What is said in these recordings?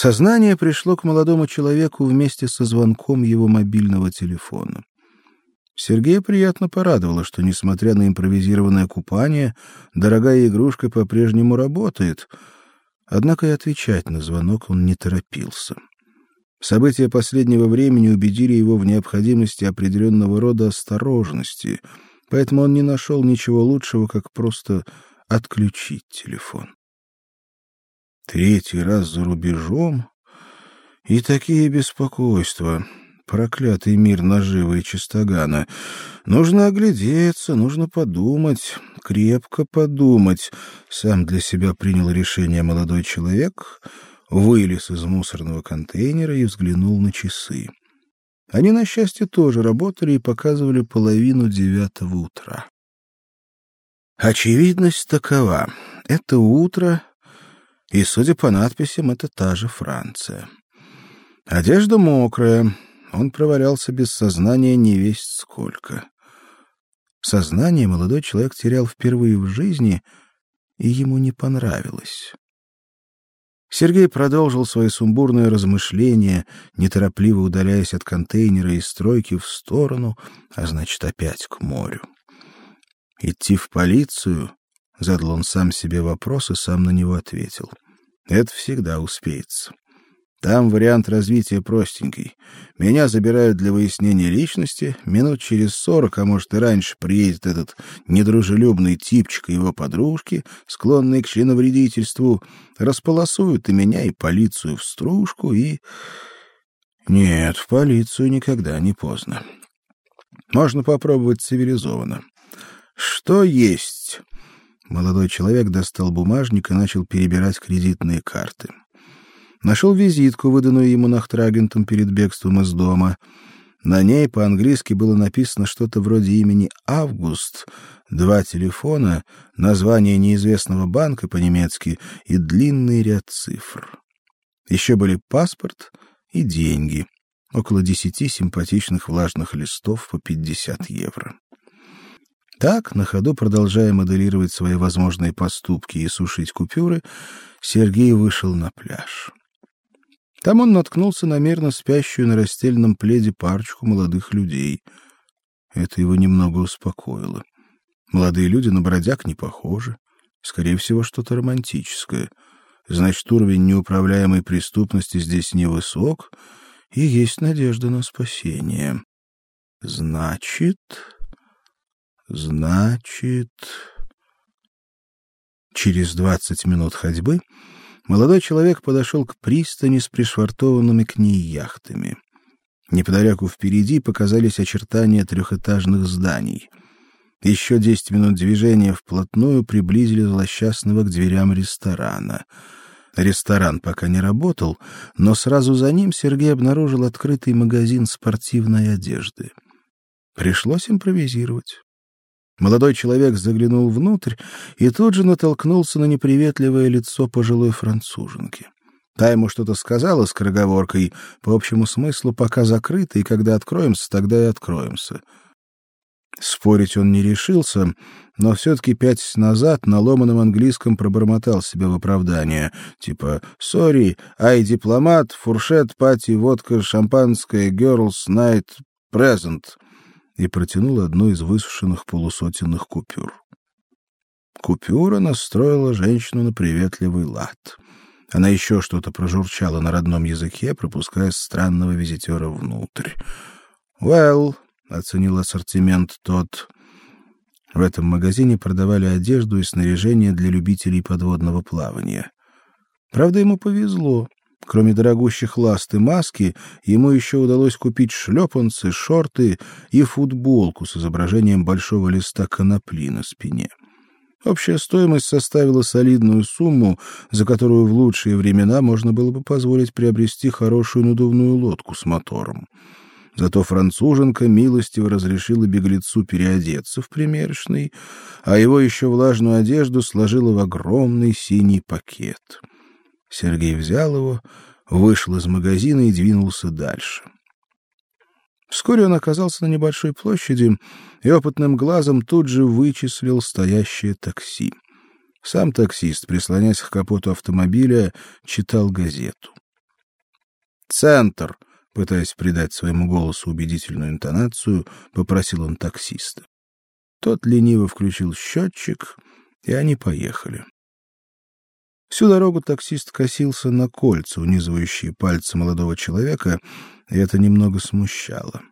Сознание пришло к молодому человеку вместе со звонком его мобильного телефона. Сергея приятно порадовало, что несмотря на импровизированное купание, дорогая игрушка по-прежнему работает. Однако и отвечать на звонок он не торопился. События последнего времени убедили его в необходимости определенного рода осторожности, поэтому он не нашел ничего лучшего, как просто отключить телефон. Третий раз за рубежом и такие беспокойства. Проклятый мир наживы и чистогана. Нужно оглядеться, нужно подумать, крепко подумать. Сам для себя принял решение молодой человек, вылез из мусорного контейнера и взглянул на часы. Они, на счастье, тоже работали и показывали половину девятого утра. Очевидность такова. Это утро, и, судя по надписям, это та же Франция. Одежда мокрая, он провалялся без сознания не весть сколько. Сознание молодой человек терял впервые в жизни, и ему не понравилось. Сергей продолжил свои сумбурные размышления, неторопливо удаляясь от контейнера и стройки в сторону, а значит, опять к морю. Идти в полицию? Задал он сам себе вопрос и сам на него ответил. Это всегда успеется. Там вариант развития простенький. Меня забирают для выяснения личности, минут через сорок, а может и раньше, приедет этот недружелюбный типчик и его подружки, склонные к членовредительству, располосуют и меня, и полицию в стружку, и... Нет, в полицию никогда не поздно. Можно попробовать цивилизованно. Что есть? Молодой человек достал бумажник и начал перебирать кредитные карты. Нашел визитку, выданную ему нахтрагентом перед бегством из дома. На ней по-английски было написано что-то вроде имени Август, два телефона, название неизвестного банка по-немецки и длинный ряд цифр. Еще были паспорт и деньги, около десяти симпатичных влажных листов по пятьдесят евро. Так, на ходу продолжая моделировать свои возможные поступки и сушить купюры, Сергей вышел на пляж. Там он наткнулся на мирно спящую на расстеленном пледе парочку молодых людей. Это его немного успокоило. Молодые люди на бродяг не похожи, скорее всего, что-то романтическое. Значит, уровень неуправляемой преступности здесь невысок, и есть надежда на спасение. Значит, значит, через двадцать минут ходьбы молодой человек подошел к пристани с пришвартованными к ней яхтами. Неподалеку впереди показались очертания трехэтажных зданий. Еще десять минут движения вплотную приблизили злосчастного к дверям ресторана. Ресторан пока не работал, но сразу за ним Сергей обнаружил открытый магазин спортивной одежды. Пришлось импровизировать. Молодой человек заглянул внутрь и тут же натолкнулся на неприветливое лицо пожилой француженки. Та ему что-то сказала с скороговоркой, по общему смыслу пока закрыто, и когда откроемся, тогда и откроемся. Спорить он не решился, но все таки пять назад на ломаном английском пробормотал себе в оправдание, типа: "Сори, ай дипломат, фуршет, пати, водка, шампанское, girls night, present" и протянул одну из высушенных полусотенных купюр. Купюра настроила женщину на приветливый лад. Она еще что-то прожурчала на родном языке, пропуская странного визитера внутрь. "Well", оценил ассортимент тот. В этом магазине продавали одежду и снаряжение для любителей подводного плавания. Правда, ему повезло. Кроме дорогущих ласт и маски, ему еще удалось купить шлепанцы, шорты и футболку с изображением большого листа конопли на спине. Общая стоимость составила солидную сумму, за которую в лучшие времена можно было бы позволить приобрести хорошую надувную лодку с мотором. Зато француженка милостиво разрешила беглецу переодеться в примерочной, а его еще влажную одежду сложила в огромный синий пакет. Сергей взял его, вышел из магазина и двинулся дальше. Вскоре он оказался на небольшой площади и опытным глазом тут же вычислил стоящее такси. Сам таксист, прислонясь к капоту автомобиля, читал газету. Центр, пытаясь придать своему голосу убедительную интонацию, попросил он таксиста. Тот лениво включил счетчик, и они поехали. Всю дорогу таксист косился на кольца, унизывающие пальцы молодого человека, и это немного смущало.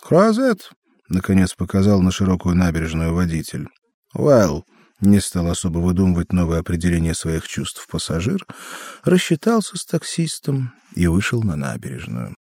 "Кразет", наконец показал на широкую набережную водитель. "Well", не стал особо выдумывать новое определение своих чувств пассажир, рассчитался с таксистом и вышел на набережную.